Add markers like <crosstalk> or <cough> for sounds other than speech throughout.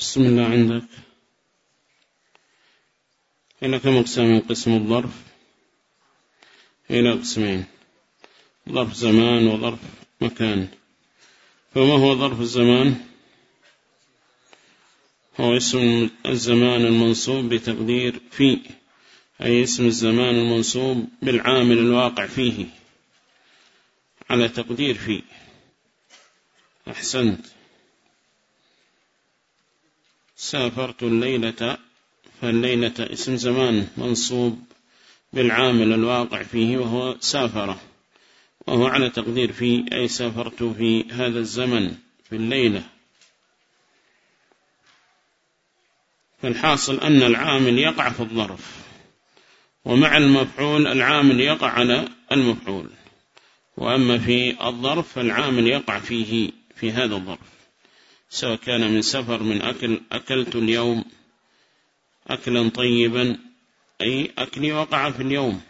بسم الله عندك. هنا كم أقسام قسم الظرف. هنا قسمين. ظرف زمان وظرف مكان. فما هو ظرف الزمان؟ هو اسم الزمان المنصوب بتقدير في أي اسم الزمان المنصوب بالعامل الواقع فيه. على تقدير في. أحسنت. سافرت الليلة فالليلة اسم زمان منصوب بالعامل الواقع فيه وهو سافر وهو على تقدير في أي سافرت في هذا الزمن في الليلة. فالحاصل أن العامل يقع في الظرف ومع المفعول العامل يقع على المفعول وأما في الظرف فالعامل يقع فيه في هذا الظرف. سواء كان من سفر من أكل أكلت اليوم أكلا طيبا أي أكلي وقع في اليوم.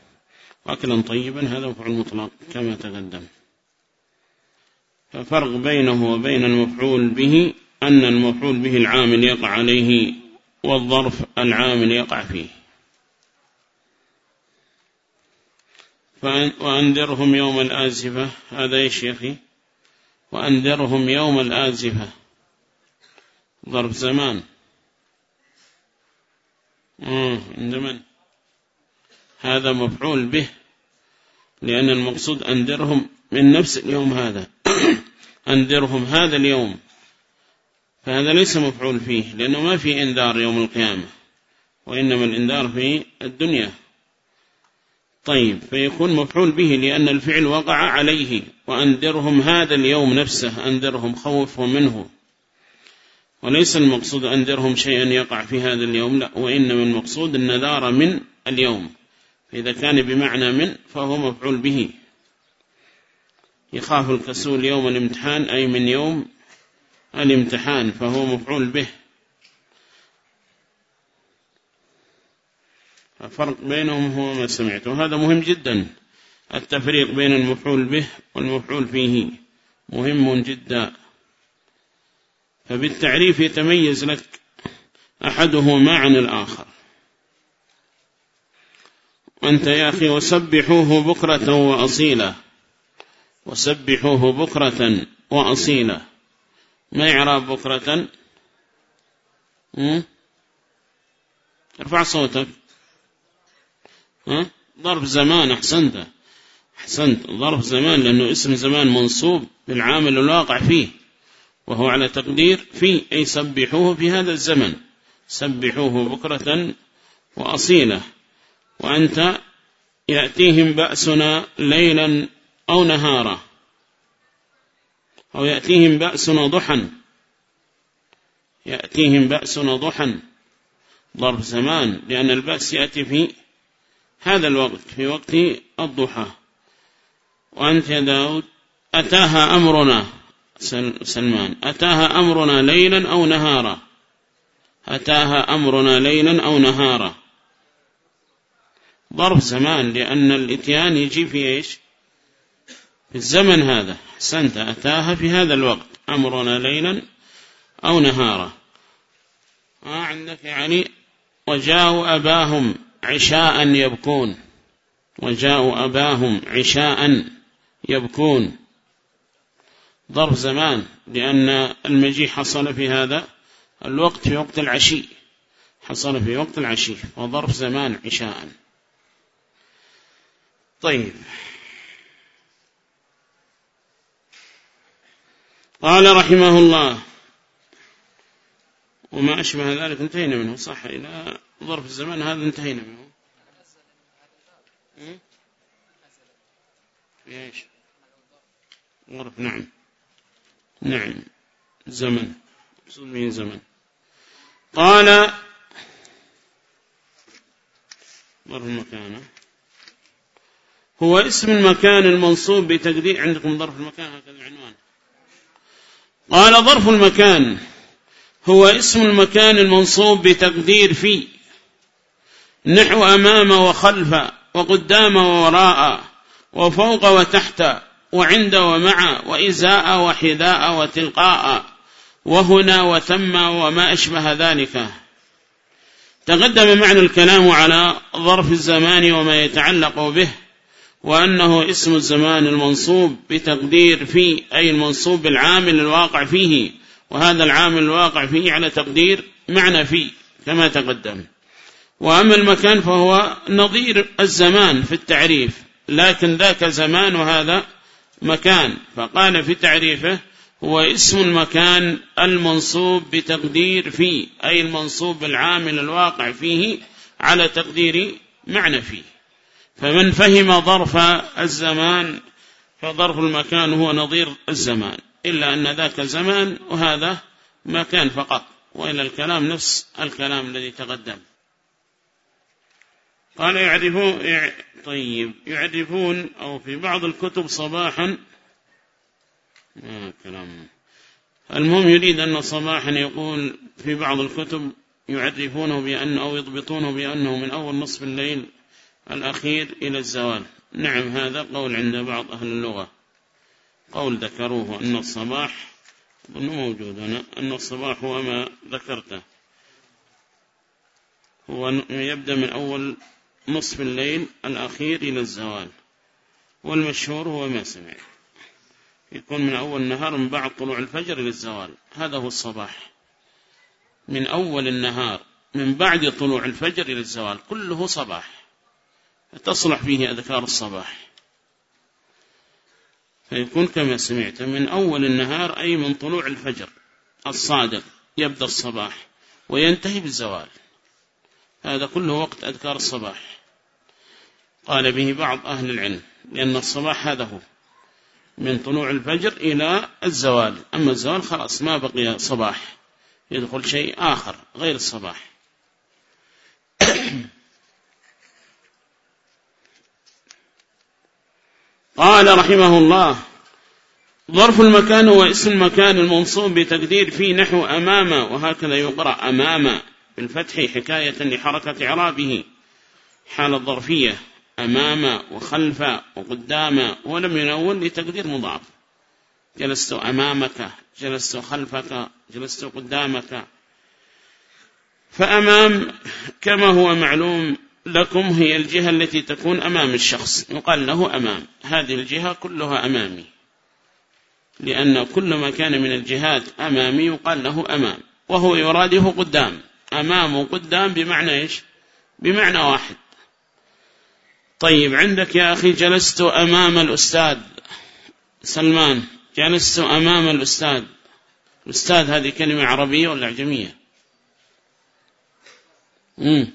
أكلا طيبا هذا مفعول مطلق كما تقدم. ففرق بينه وبين المفعول به أن المفعول به العامل يقع عليه والظرف العامل يقع فيه. وأنذرهم يوم الآزفة هذا يا شيخي وأنذرهم يوم الآزفة. ظرف زمان. عند من؟ هذا مفعول به لأن المقصود أنذرهم من نفس اليوم هذا. <clears throat> أنذرهم هذا اليوم. فهذا ليس مفعول فيه لأنه ما في إنذار يوم القيامة وإنما الإنذار في الدنيا. طيب فيكون مفعول به لأن الفعل وقع عليه وأنذرهم هذا اليوم نفسه أنذرهم خوفهم منه. وليس المقصود أنذرهم شيئا يقع في هذا اليوم لا وإنما المقصود النذار من اليوم. فإذا كان بمعنى من فهو مفعول به. يخاف الكسول يوم الامتحان أي من يوم الامتحان فهو مفعول به. الفرق بينهم هو ما سمعت وهذا مهم جدا. التفريق بين المفعول به والمفعول فيه مهم جدا. فبالتعريف يتميز لك أحدهما عن الآخر. أنت يا أخي وسبحوه بكرة وأصيلا. وسبحوه بكرة وأصيلا. ما يعرف بكرة؟ ارفع صوتك. ها؟ ظرف زمان أحسنت. أحسنت. ظرف زمان لأنه اسم زمان منصوب بالعامل الواقع فيه. وهو على تقدير في أي سبحوه في هذا الزمن. سبحوه بكرة وأصيلة. وأنت يأتيهم بأسنا ليلا أو نهارا. أو يأتيهم بأسنا ضحا يأتيهم بأسنا ضحا ضرب زمان لأن البأس يأتي في هذا الوقت في وقت الضحى. وأنت يا داود أتاها أمرنا. سلمان أتاها أمرنا ليلا أو نهارا. أتاها أمرنا ليلا أو نهارا. ضرب زمان لأن الإتيان يجي في إيش؟ في الزمن هذا. سنت أتاها في هذا الوقت. أمرنا ليلا أو نهارا. ما عندك يعني وجاءوا أباهم عشاء يبكون. وجاءوا أباهم عشاء يبكون. ظرف زمان لأن المجيء حصل في هذا الوقت في وقت العشي. حصل في وقت العشي وظرف زمان عشاء. طيب. قال رحمه الله وما أشبه ذلك انتهينا منه صح؟ إلى ظرف الزمان هذا انتهينا منه. إيش؟ ظرف نعم. نعم. زمن. مقصود زمن. قال ظرف المكان. هو اسم المكان المنصوب بتقدير عندكم ظرف المكان هكذا العنوان قال ظرف المكان. هو اسم المكان المنصوب بتقدير في. نحو أمام وخلف وقدام ووراء وفوق وتحت وعند ومع وإزاء وحذاء وتلقاء وهنا وثم وما أشبه ذلك. تقدم معنى الكلام على ظرف الزمان وما يتعلق به وأنه اسم الزمان المنصوب بتقدير فيه أي المنصوب بالعامل الواقع فيه وهذا العامل الواقع فيه على تقدير معنى فيه كما تقدم. وأما المكان فهو نظير الزمان في التعريف لكن ذاك زمان وهذا مكان. فقال في تعريفه هو اسم المكان المنصوب بتقدير فيه أي المنصوب بالعامل الواقع فيه على تقدير معنى فيه. فمن فهم ظرف الزمان فظرف المكان هو نظير الزمان إلا أن ذاك زمان وهذا مكان فقط وإلى الكلام نفس الكلام الذي تقدم. قال يعرفون طيب يعرفون أو في بعض الكتب صباحا ما كلام. المهم يريد أن صباحا يقول في بعض الكتب يعرفونه بأن أو يضبطونه بأنه من أول نصف الليل الأخير إلى الزوال. نعم هذا قول عند بعض أهل اللغة. قول ذكروه أن الصباح أظن موجود هنا أن الصباح هو ما ذكرته. هو يبدأ من أول نصف الليل الأخير إلى الزوال والمشهور هو ما سمع. يكون من أول النهار من بعد طلوع الفجر إلى الزوال. هذا هو الصباح. من أول النهار من بعد طلوع الفجر إلى الزوال كله صباح. تصلح فيه أذكار الصباح. فيكون كما سمعت من أول النهار أي من طلوع الفجر الصادق يبدأ الصباح وينتهي بالزوال. هذا كله وقت أذكار الصباح. قال به بعض أهل العلم لأن الصباح هذا هو من طلوع الفجر إلى الزوال. أما الزوال خلاص ما بقي صباح يدخل شيء آخر غير الصباح. <coughs> قال رحمه الله ظرف المكان هو اسم المكان المنصوب بتقدير في نحو أمام وهكذا يقرأ أمام. بالفتح حكاية لحركة إعرابه حال الظرفية أمام وخلف وقدام ولم ينون لتقدير مضاف. جلست أمامك جلست خلفك جلست قدامك. فأمام كما هو معلوم لكم هي الجهة التي تكون أمام الشخص. يقال له أمام. هذه الجهة كلها أمامي. لأن كل ما كان من الجهات أمامي يقال له أمام. وهو يراده قدام. أمام وقدام بمعنى إيش؟ بمعنى واحد. طيب عندك يا أخي جلست أمام الأستاذ سلمان. جلست أمام الأستاذ. الأستاذ هذه كلمة عربية ولا عجمية؟ مم.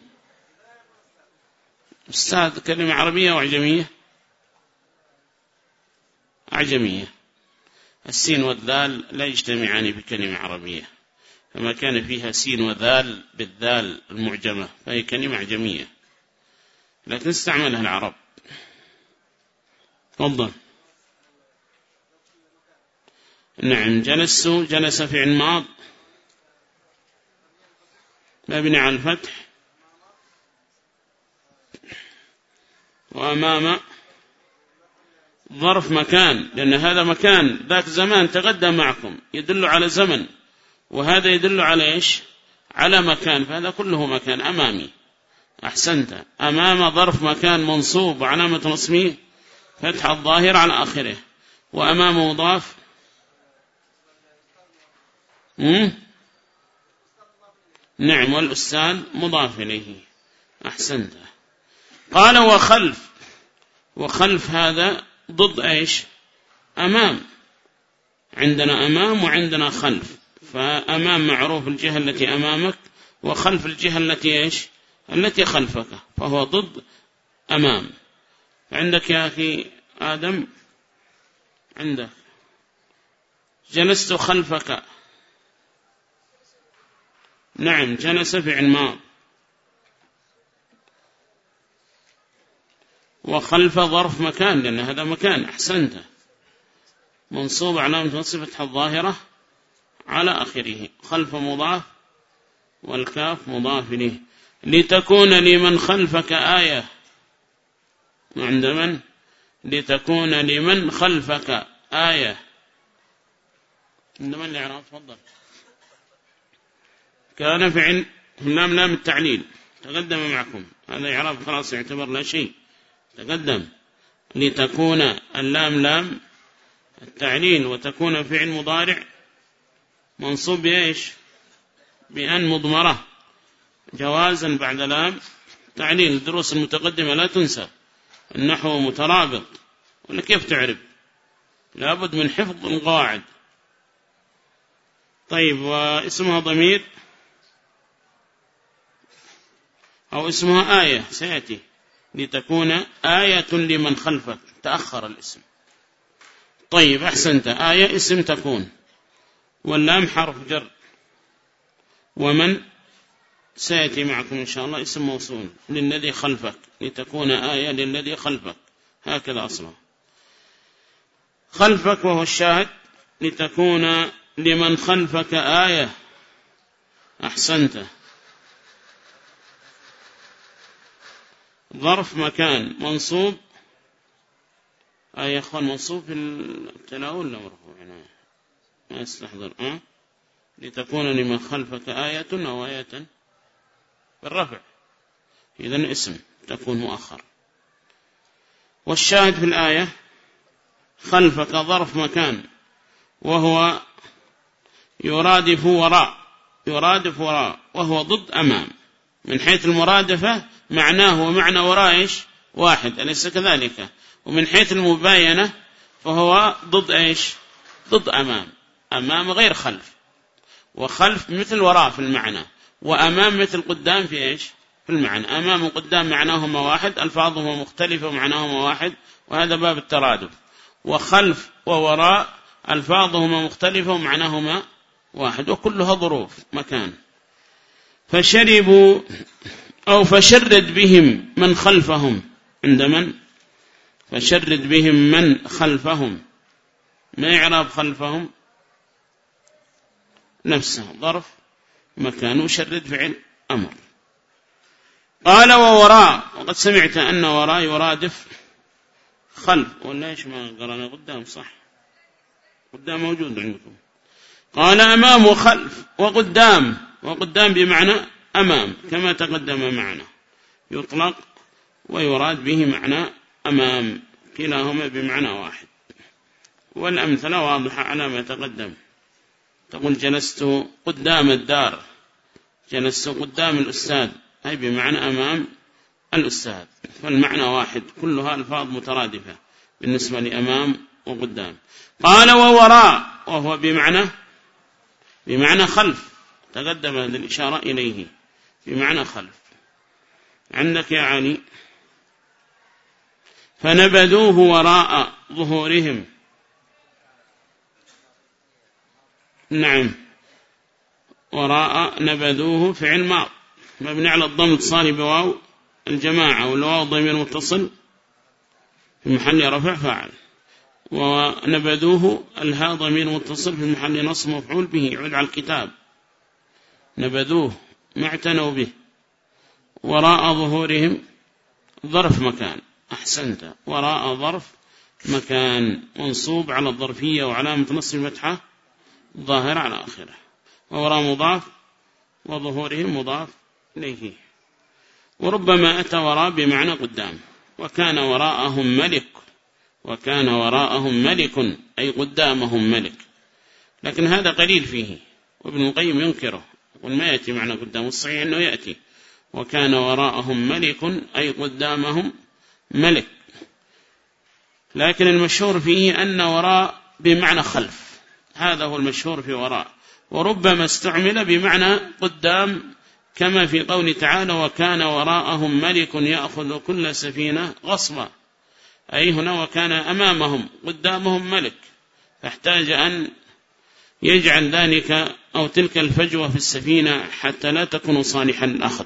أستاذ كلمة عربية وعجمية؟ أعجمية السين والذال لا يجتمعان بكلمة عربية. فما كان فيها سين وذال بالذال المعجمة فهي كلمة عجمية. لكن استعملها العرب. تفضل. نعم جلست جلس فعل ماض مبني على الفتح. وأمام ظرف مكان لأن هذا مكان ذاك زمان تقدم معكم يدل على زمن. وهذا يدل على إيش؟ على مكان فهذا كله مكان أمامي. أحسنت. أمام ظرف مكان منصوب وعلامة نصمه فتح الظاهر على آخره. وأمام مضاف نعم والأستاذ مضاف إليه. أحسنت. قال وخلف. وخلف هذا ضد إيش؟ أمام. عندنا أمام وعندنا خلف. فأمام معروف الجهة التي أمامك وخلف الجهة التي إيش؟ التي خلفك فهو ضد أمام. عندك يا أخي آدم؟ عندك. جلست خلفك. نعم جلس في ماض وخلف ظرف مكان لأن هذا مكان أحسنت. منصوب علامة نصفتها الظاهرة على آخره. خلف مضاف والكاف مضاف له لتكون لمن خلفك آية. عند من؟ لتكون لمن خلفك آية. عند من الإعراب؟ تفضل. كان فعل لام لام التعليل. تقدم معكم. هذا إعراب خلاص يعتبر لا شيء. تقدم. لتكون اللام لام التعليل وتكون فعل مضارع منصوب بإيش؟ بأن مضمرة. جوازا بعد لام تعليل. الدروس المتقدمة لا تنسى. النحو مترابط. ولا كيف تعرف؟ لابد من حفظ القواعد. طيب واسمها ضمير؟ أو اسمها آية. سيأتي. لتكون آية لمن خلفك. تأخر الاسم. طيب أحسنت. آية اسم تكون. واللام حرف جر. ومن سيأتي معكم إن شاء الله اسم موصول. للذي خلفك. لتكون آية للذي خلفك. هكذا أصلا. خلفك وهو الشاهد. لتكون لمن خلفك آية. أحسنت. ظرف مكان. منصوب. آية أخوان منصوب في التناول ولا مرفوع؟ يعني استحضر أه؟ لتكون لمن خلفك آية أو آية بالرفع. إذن اسم تكون مؤخر. والشاهد في الآية خلفك ظرف مكان وهو يرادف وراء يرادف وراء وهو ضد أمام. من حيث المرادفة معناه ومعنى وراء واحد أليس كذلك؟ ومن حيث المباينة فهو ضد إيش؟ ضد أمام. أمام غير خلف. وخلف مثل وراء في المعنى. وأمام مثل قدام في إيش؟ في المعنى. أمام وقدام معناهما واحد ألفاظهما مختلفة ومعناهما واحد وهذا باب الترادف. وخلف ووراء ألفاظهما مختلفة ومعناهما واحد. وكلها ظروف مكان. فشربوا أو فشرد بهم من خلفهم. عند من؟ فشرد بهم من خلفهم. ما يعرب خلفهم؟ نفسه ظرف مكان وشرد فعل أمر. قال ووراء وقد سمعت أن وراء يرادف خلف. ولا إيش ما قرأنا قدام؟ صح. قدام موجود عندكم. قال أمام وخلف وقدام وقدام بمعنى أمام كما تقدم معنا. يطلق ويراد به معنى أمام كلاهما بمعنى واحد. والأمثلة واضحة على ما تقدم. تقول جلست قدام الدار جلست قدام الأستاذ. أي بمعنى أمام الأستاذ. فالمعنى واحد كلها ألفاظ مترادفة بالنسبة لأمام وقدام. قال ووراء وهو بمعنى بمعنى خلف. تقدم هذه الإشارة إليه. بمعنى خلف. عندك يا علي فنبذوه وراء ظهورهم. نعم. وراء نبذوه فعل ماض. مبني على الضم اتصالي بواو الجماعة والواو ضمير متصل في محل رفع فاعل. ونبذوه الهاء ضمير متصل في محل نصب مفعول به. يعود على الكتاب. نبذوه ما اعتنوا به. وراء ظهورهم ظرف مكان. أحسنت. وراء ظرف مكان. منصوب على الظرفية وعلامة نصب فتحة ظاهر على آخره. ووراء مضاف وظهورهم مضاف إليه. وربما أتى وراء بمعنى قدام. وكان وراءهم ملك. وكان وراءهم ملك أي قدامهم ملك. لكن هذا قليل فيه. وابن القيم ينكره. يقول ما يأتي معنى قدام؟ الصحيح أنه يأتي. وكان وراءهم ملك أي قدامهم ملك. لكن المشهور فيه أن وراء بمعنى خلف. هذا هو المشهور في وراء. وربما استعمل بمعنى قدام كما في قول تعالى وكان وراءهم ملك يأخذ كل سفينة غصبا. أي هنا وكان أمامهم قدامهم ملك. فاحتاج أن يجعل ذلك أو تلك الفجوة في السفينة حتى لا تكون صالحا الأخذ.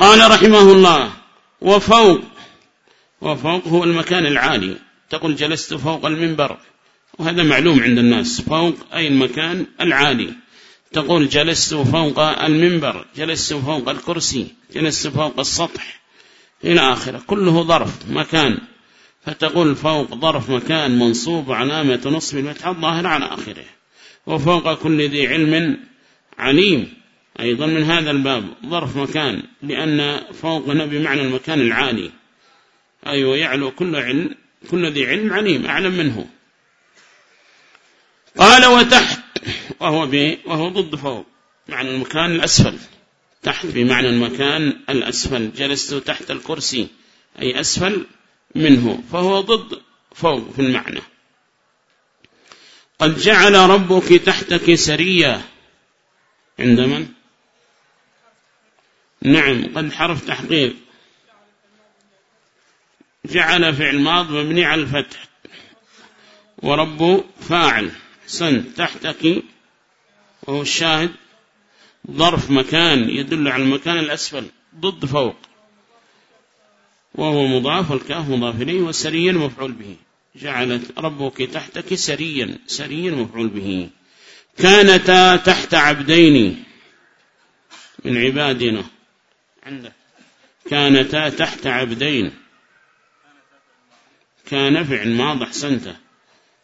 قال رحمه الله وفوق وفوق هو المكان العالي. تقول جلست فوق المنبر. وهذا معلوم عند الناس. فوق أي المكان؟ العالي. تقول جلست فوق المنبر جلست فوق الكرسي جلست فوق السطح إلى آخره. كله ظرف مكان. فتقول فوق ظرف مكان منصوب علامة نصب الفتحة الظاهر على آخره. وفوق كل ذي علم عليم. أيضا من هذا الباب ظرف مكان لأن فوقنا بمعنى المكان العالي. أي أيوة يعلو كل علم كل ذي علم عليم أعلم منه قال وتحت وهو, وهو ضد فوق معنى المكان الأسفل. تحت بمعنى المكان الأسفل جلست تحت الكرسي أي أسفل منه فهو ضد فوق في المعنى. قد جعل ربك تحتك سريا عند من؟ نعم قد حرف تحقيق. جعل فعل ماض مبني على الفتح. ورب فاعل. سن. تحتك وهو الشاهد. ظرف مكان. يدل على المكان الأسفل. ضد فوق. وهو مضاف. والكاف مضاف إليه. والسريا مفعول به. جعلت ربك تحتك سريا. سريا مفعول به. كانتا تحت عبدين. من عبادنا. عندك كانتا تحت عبدين. كان فعل ماض أحسنته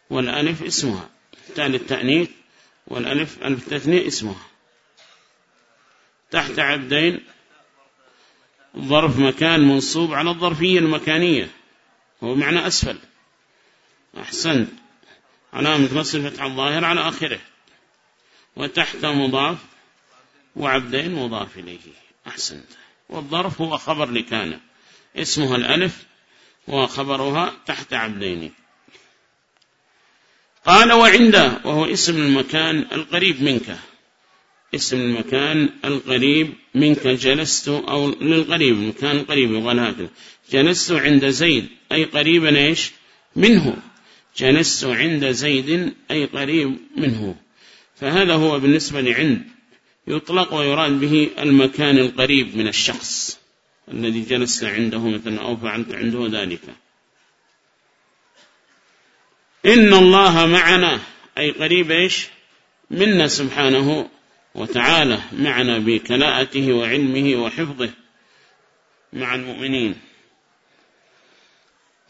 والألف اسمها. تالي التأنيث والألف ألف تثنية اسمها. تحت عبدين ظرف مكان منصوب على الظرفية المكانية. هو معنى أسفل. أحسنت. علامة نصر فتح الظاهر على آخره. وتحت مضاف وعبدين مضاف إليه. أحسنت. والظرف هو خبر لكان. اسمها الألف وخبرها تحت عبدين. قال وعنده وهو اسم المكان القريب منك. اسم المكان القريب منك. جلست أو للقريب المكان القريب يقال هكذا جلست عند زيد أي قريبا إيش؟ منه. جلست عند زيد أي قريب منه. فهذا هو بالنسبة لعند. يطلق ويراد به المكان القريب من الشخص. الذي جلست عنده مثلا أو فعلت عنده ذلك. إن الله معنا أي قريب إيش؟ منا سبحانه وتعالى معنا بكلاءته وعلمه وحفظه مع المؤمنين.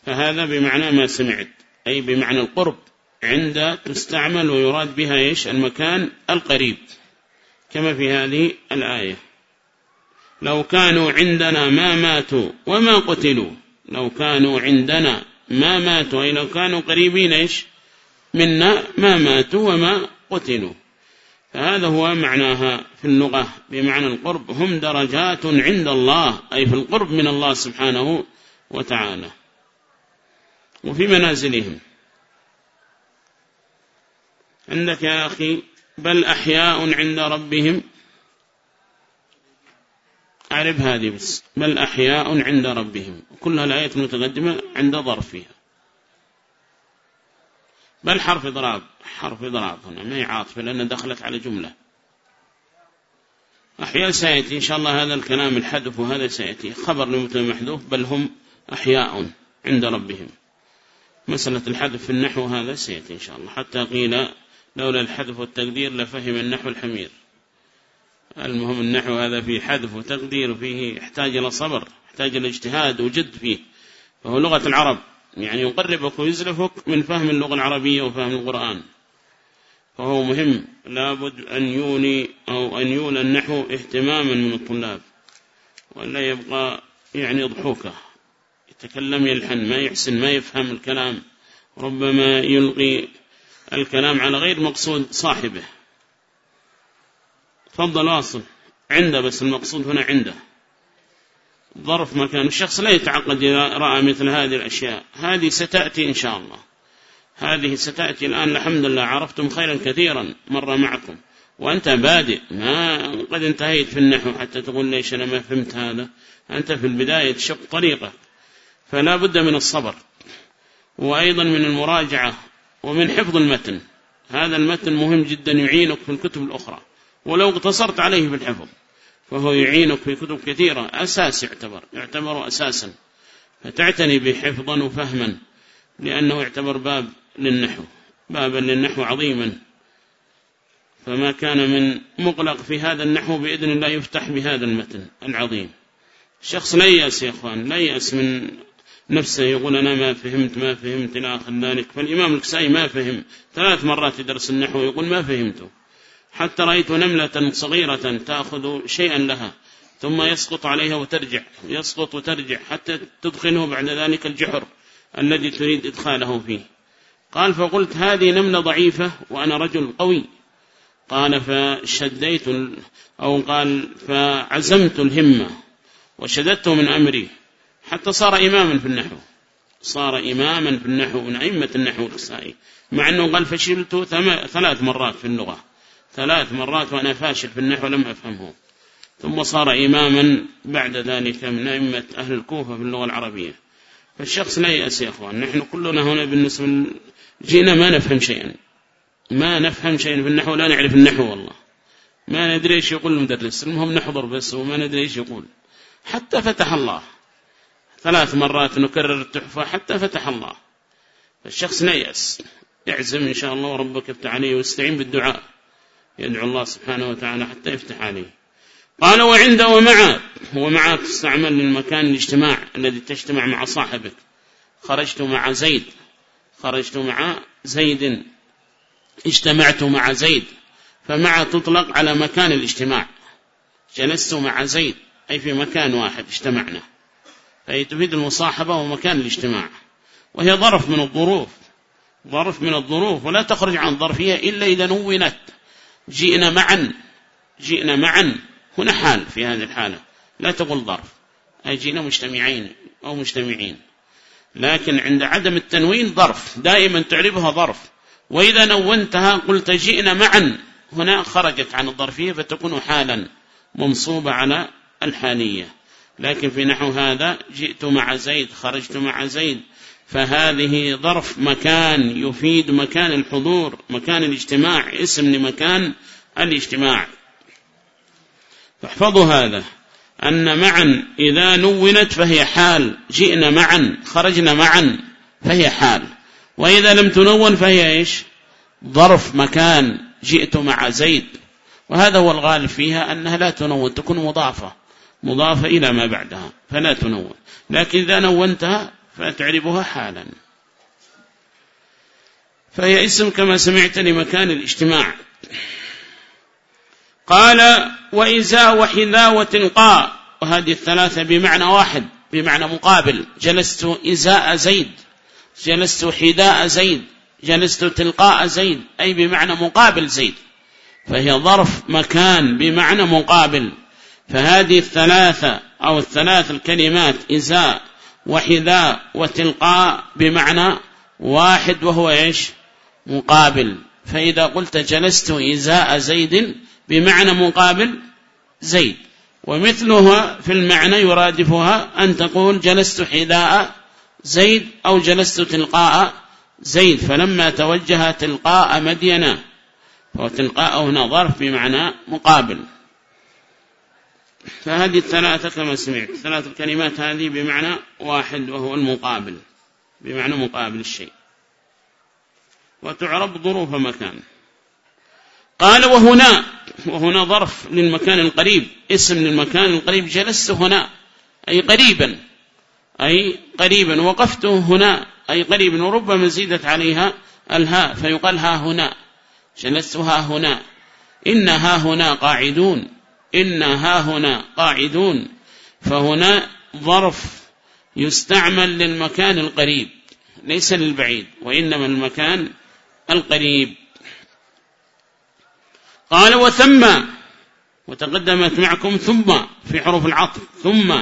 فهذا بمعنى ما سمعت أي بمعنى القرب عند تستعمل ويراد بها إيش؟ المكان القريب كما في هذه الآية. لو كانوا عندنا ما ماتوا وما قتلوا لو كانوا عندنا ما ماتوا أي لو كانوا قريبين إيش؟ منا ما ماتوا وما قتلوا. فهذا هو معناها في اللغة بمعنى القرب هم درجات عند الله أي في القرب من الله سبحانه وتعالى. وفي منازلهم. عندك يا أخي بل أحياء عند ربهم أعرف هذه بس. بل أحياء عند ربهم. كلها الآية المتقدمة عند ظرفها. بل حرف إضراب. حرف إضراب هنا. ما هي عاطفة لأن دخلت على جملة. أحياء سيأتي. إن شاء الله هذا الكلام الحذف وهذا سيأتي. خبر لمتى محذوف. بل هم أحياء عند ربهم. مسألة الحذف في النحو هذا سيأتي إن شاء الله. حتى قيل لولا الحذف والتقدير لفهم النحو الحمير. المهم النحو هذا فيه حذف وتقدير وفيه يحتاج إلى صبر يحتاج إلى اجتهاد وجد فيه. فهو لغة العرب يعني يقربك ويزلفك من فهم اللغة العربية وفهم القرآن. فهو مهم لابد أن يولي أو أن يولى النحو اهتماما من الطلاب. ولا يبقى يعني ضحوكة يتكلم يلحن ما يحسن ما يفهم الكلام. ربما يلقي الكلام على غير مقصود صاحبه. تفضل واصل عنده بس المقصود هنا عنده. ظرف مكان. الشخص لا يتعقد إذا رأى مثل هذه الأشياء. هذه ستأتي إن شاء الله. هذه ستأتي الآن. الحمد لله. عرفتم خيرا كثيرا. مر معكم. وأنت بادئ. ما قد انتهيت في النحو حتى تقول ليش أنا ما فهمت هذا. أنت في البداية تشق طريقة. فلا بد من الصبر. وأيضا من المراجعة. ومن حفظ المتن. هذا المتن مهم جدا يعينك في الكتب الأخرى. ولو اقتصرت عليه بالحفظ. فهو يعينك في كتب كثيرة. أساس يعتبر. يعتبر أساسا. فتعتني بحفظا وفهما. لأنه يعتبر باب للنحو. بابا للنحو عظيما. فما كان من مغلق في هذا النحو بإذن الله يفتح بهذا المتن العظيم. الشخص لا يأس يا أخوان. لا يأس من نفسه يقول أنا ما فهمت ما فهمت إلى آخر ذلك. فالإمام الكسائي ما فهم. ثلاث مرات يدرس النحو يقول ما فهمته. حتى رأيت نملة صغيرة تأخذ شيئا لها ثم يسقط عليها وترجع يسقط وترجع حتى تدخله بعد ذلك الجحر الذي تريد إدخاله فيه. قال فقلت هذه نملة ضعيفة وأنا رجل قوي. قال فشديت أو قال فعزمت الهمة وشددت من أمري. حتى صار إماما في النحو. صار إماما في النحو من أئمة النحو الكسائي مع أنه قال فشلت ثلاث مرات في اللغة. ثلاث مرات وأنا فاشل في النحو لم أفهمه. ثم صار إماما بعد ذلك من أئمة أهل الكوفة في اللغة العربية. فالشخص لا يأس يا أخوان. نحن كلنا هنا بالنسبة جينا ما نفهم شيئا. ما نفهم شيئا في النحو لا نعرف النحو والله. ما ندري إيش يقول المدرس. المهم نحضر بس وما ندري إيش يقول. حتى فتح الله. ثلاث مرات نكرر التحفة حتى فتح الله. الشخص لا يأس. يعزم إن شاء الله وربك يفتح عليه ويستعين بالدعاء. يدعو الله سبحانه وتعالى حتى يفتح عليه. قال وعند ومع ومع تستعمل للمكان الاجتماع الذي تجتمع مع صاحبك. خرجت مع زيد. خرجت مع زيد. اجتمعت مع زيد. فمع تطلق على مكان الاجتماع. جلست مع زيد. أي في مكان واحد اجتمعنا. فهي تفيد المصاحبة ومكان الاجتماع. وهي ظرف من الظروف. ظرف من الظروف. ولا تخرج عن ظرفية إلا إذا نونت جئنا معا جئنا معا. هنا حال في هذه الحالة. لا تقول ظرف. أي جئنا مجتمعين أو مجتمعين. لكن عند عدم التنوين ظرف. دائما تعربها ظرف. وإذا نونتها قلت جئنا معا هنا خرجت عن الظرفية فتكون حالا منصوبة على الحالية. لكن في نحو هذا جئت مع زيد خرجت مع زيد. فهذه ظرف مكان يفيد مكان الحضور مكان الاجتماع اسم لمكان الاجتماع. فاحفظوا هذا أن معا إذا نونت فهي حال جئنا معا خرجنا معا فهي حال. وإذا لم تنون فهي إيش؟ ظرف مكان جئت مع زيد. وهذا هو الغالب فيها أنها لا تنون تكون مضافة مضافة إلى ما بعدها فلا تنون. لكن إذا نونتها فتعربها حالا. فهي اسم كما سمعت لمكان الاجتماع. قال وإزاء وحذاء وتلقاء وهذه الثلاثة بمعنى واحد بمعنى مقابل. جلست إزاء زيد جلست حذاء زيد جلست تلقاء زيد أي بمعنى مقابل زيد. فهي ظرف مكان بمعنى مقابل. فهذه الثلاثة أو الثلاث الكلمات إزاء وحذاء وتلقاء بمعنى واحد وهو إيش؟ مقابل. فإذا قلت جلست إزاء زيد بمعنى مقابل زيد. ومثلها في المعنى يرادفها أن تقول جلست حذاء زيد أو جلست تلقاء زيد. فلما توجه تلقاء مدينة وتلقاء هنا ظرف بمعنى مقابل. فهذه الثلاثة كما سمعت ثلاث الكلمات هذه بمعنى واحد وهو المقابل بمعنى مقابل الشيء. وتعرب ظروف مكان. قال وهنا وهنا ظرف للمكان القريب اسم للمكان القريب جلست هنا أي قريبا أي قريبا وقفت هنا أي قريبا وربما زيدت عليها الهاء فيقال ها هنا جلست ها هنا إن ها هنا قاعدون. إن ها هنا قاعدون فهنا ظرف يستعمل للمكان القريب ليس للبعيد وإنما المكان القريب. قال وثم وتقدمت معكم ثم في حروف العطف ثم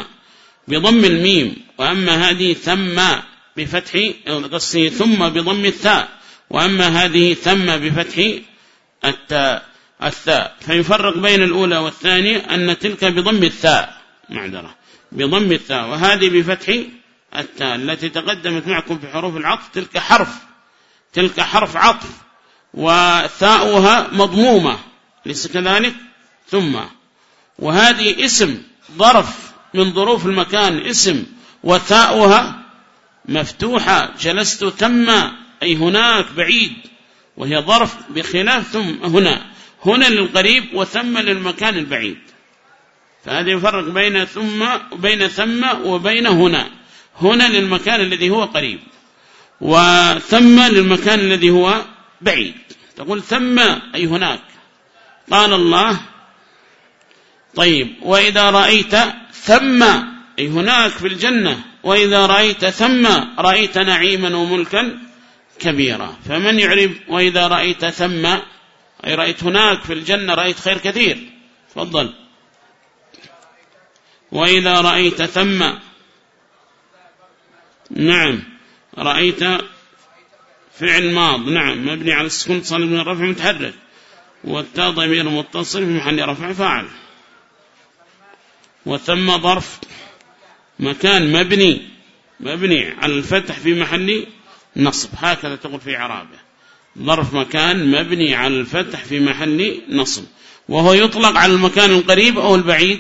بضم الميم وأما هذه ثم بفتح قصه ثم بضم الثاء وأما هذه ثم بفتح التاء. الثاء. فيفرق بين الأولى والثانية أن تلك بضم الثاء معذرة بضم الثاء. وهذه بفتح التاء التي تقدمت معكم في حروف العطف تلك حرف تلك حرف عطف. وثاؤها مضمومة ليس كذلك؟ ثم وهذه اسم ظرف من ظروف المكان اسم. وثاؤها مفتوحة جلست تم أي هناك بعيد. وهي ظرف بخلاف ثم هنا. هنا للقريب وثم للمكان البعيد. فهذا يفرق بين ثم وبين ثم وبين هنا. هنا للمكان الذي هو قريب وثم للمكان الذي هو بعيد. تقول ثم أي هناك. قال الله طيب وإذا رأيت ثم أي هناك في الجنة. وإذا رأيت ثم رأيت نعيما وملكا كبيرا. فمن يعرف وإذا رأيت ثم أي رأيت هناك في الجنة رأيت خير كثير. تفضل. وإذا رأيت ثم. نعم. رأيت فعل ماض. نعم. مبني على السكون تصل من الرفع متحرك. والتاء ضمير متصل في محل رفع فاعل. وثم ظرف. مكان مبني. مبني على الفتح في محل نصب. هكذا تقول في عرابه ظرف مكان مبني على الفتح في محل نصب وهو يطلق على المكان القريب أو البعيد.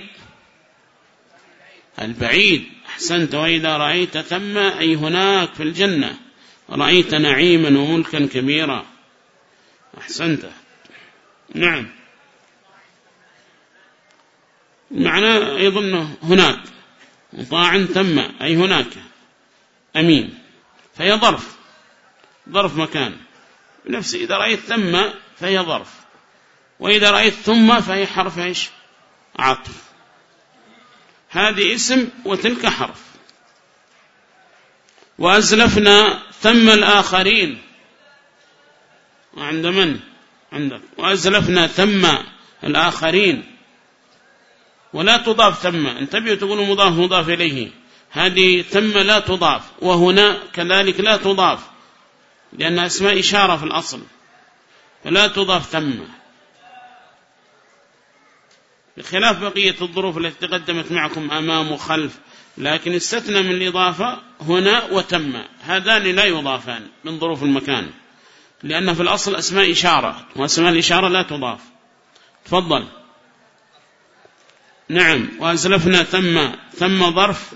البعيد. أحسنت وإذا رأيت ثم أي هناك في الجنة. رأيت نعيما وملكا كبيرا. أحسنت. نعم. معنى أيضا هناك. مطاع ثم أي هناك. أمين. فهي ظرف. ظرف مكان. بنفسه إذا رأيت ثم فهي ظرف وإذا رأيت ثم فهي حرف إيش؟ عطف. هذه اسم وتلك حرف. وأزلفنا ثم الآخرين. وعند من؟ عندك. وأزلفنا ثم الآخرين. ولا تضاف ثم. انتبهوا تقولوا مضاف مضاف إليه. هذه ثم لا تضاف وهنا كذلك لا تضاف. لأن اسماء إشارة في الأصل. فلا تضاف ثم بخلاف بقية الظروف التي تقدمت معكم أمام وخلف لكن استثنى من الإضافة هنا وتم. هذان لا يضافان من ظروف المكان. لأن في الأصل أسماء إشارة وأسماء الإشارة لا تضاف. تفضل. نعم. وأزلفنا ثم ثم ظرف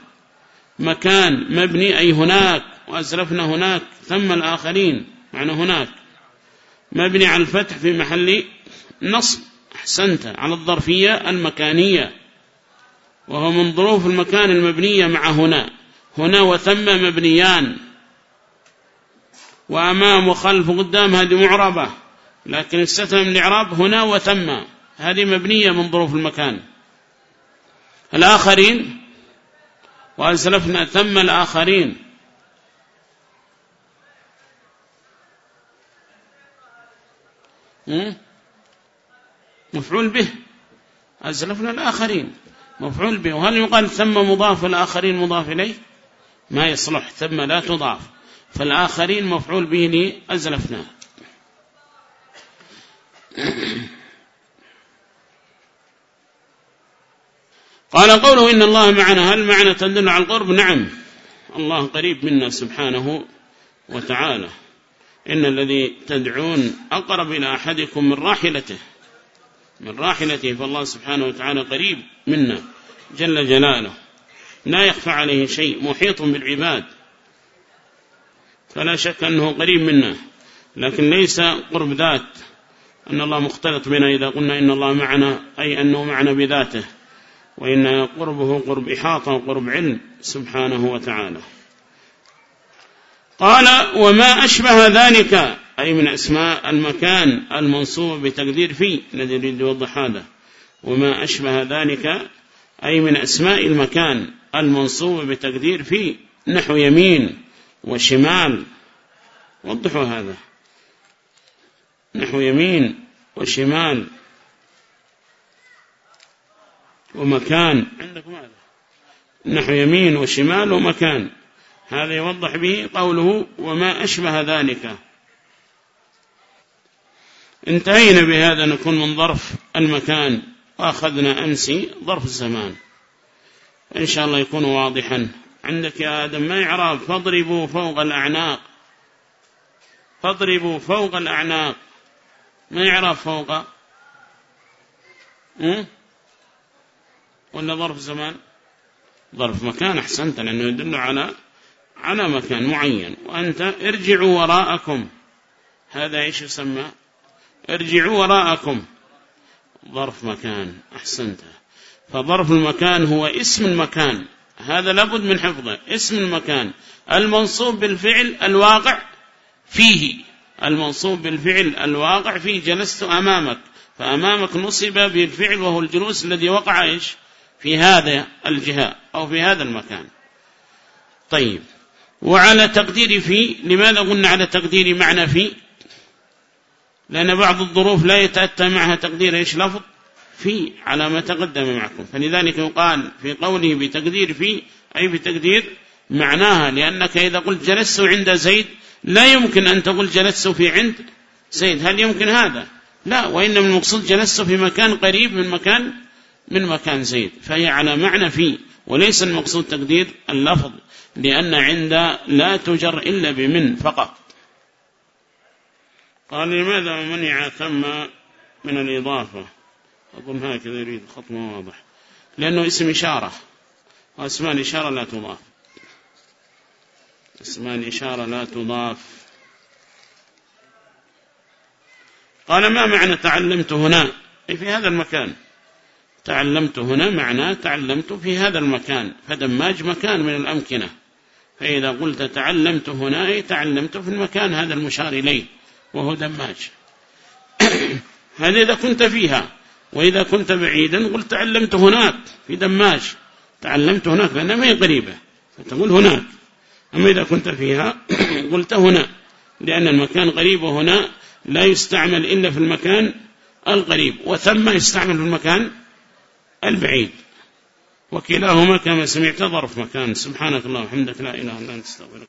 مكان مبني أي هناك. وأزلفنا هناك ثم الآخرين معنى هناك. مبني على الفتح في محل نصب. أحسنت على الظرفية المكانية. وهو من ظروف المكان المبنية مع هنا. هنا وثم مبنيان. وأمام وخلف وقدام هذه معربة. لكن استثنى من الإعراب هنا وثم. هذه مبنية من ظروف المكان. الآخرين. وأزلفنا ثم الآخرين. مفعول به. أزلفنا الآخرين. مفعول به. وهل يقال ثم مضاف الآخرين مضاف إليه؟ ما يصلح. ثم لا تضاف. فالآخرين مفعول به لأزلفنا <clears throat> قال قوله إن الله معنا. هل معنا تدل على القرب؟ نعم. الله قريب منا سبحانه وتعالى. إن الذي تدعون أقرب إلى أحدكم من راحلته من راحلته فالله سبحانه وتعالى قريب منا جل جلاله. لا يخفى عليه شيء محيط بالعباد. فلا شك أنه قريب منا. لكن ليس قرب ذات. أن الله مختلط بنا إذا قلنا إن الله معنا أي أنه معنا بذاته. وإن قربه قرب إحاطة وقرب علم سبحانه وتعالى. قال وما أشبه ذلك أي من أسماء المكان المنصوب بتقدير فيه الذي يريد يوضح هذا. وما أشبه ذلك أي من أسماء المكان المنصوب بتقدير فيه نحو يمين وشمال. وضحوا هذا. نحو يمين وشمال. ومكان. عندكم هذا. نحو يمين وشمال ومكان. هذا يوضح به قوله وما أشبه ذلك. انتهينا بهذا نكون من ظرف المكان وأخذنا أمسي ظرف الزمان. إن شاء الله يكون واضحا. عندك يا آدم ما يعرف فاضربوا فوق الأعناق. فاضربوا فوق الأعناق. ما يعرف فوق؟ ولا ظرف زمان؟ ظرف مكان أحسنت لأنه يدل على على مكان معين. وأنت ارجعوا وراءكم. هذا إيش يسمى؟ ارجعوا وراءكم. ظرف مكان أحسنت. فظرف المكان هو اسم المكان. هذا لابد من حفظه. اسم المكان. المنصوب بالفعل الواقع فيه. المنصوب بالفعل الواقع فيه. جلست أمامك. فأمامك نصب بالفعل وهو الجلوس الذي وقع إيش؟ في هذا الجهة أو في هذا المكان. طيب. وعلى تقدير في لماذا قلنا على تقدير معنى في؟ لأن بعض الظروف لا يتأتى معها تقدير إيش لفظ؟ في على ما تقدم معكم. فلذلك يقال في قوله بتقدير في أي بتقدير معناها. لأنك إذا قلت جلست عند زيد لا يمكن أن تقول جلست في عند زيد. هل يمكن هذا؟ لا وإنما المقصود جلست في مكان قريب من مكان من مكان زيد. فهي على معنى في وليس المقصود تقدير اللفظ. لأن عند لا تجر إلا بمن فقط. قال لماذا منع ثم من الإضافة؟ أظن هكذا يريد خط واضح. لأنه اسم إشارة واسمان الإشارة لا تضاف. اسمان الإشارة لا تضاف. قال ما معنى تعلمت هنا؟ أي في هذا المكان. تعلمت هنا معناه تعلمت في هذا المكان فدماج مكان من الأمكنة. فإذا قلت تعلمت هنا أي تعلمت في المكان هذا المشار إليه وهو دماج. <coughs> هذا إذا كنت فيها وإذا كنت بعيدا قلت تعلمت هناك في دماج. تعلمت هناك لأنها ما هي قريبة فتقول هناك. أما إذا كنت فيها <coughs> قلت هنا لأن المكان قريب وهنا لا يستعمل إلا في المكان القريب. وثم يستعمل في المكان البعيد. وكلاهما كما سمعت ظرف مكان. سبحانك الله وحمدك لا إله إلا أنت استغفرك.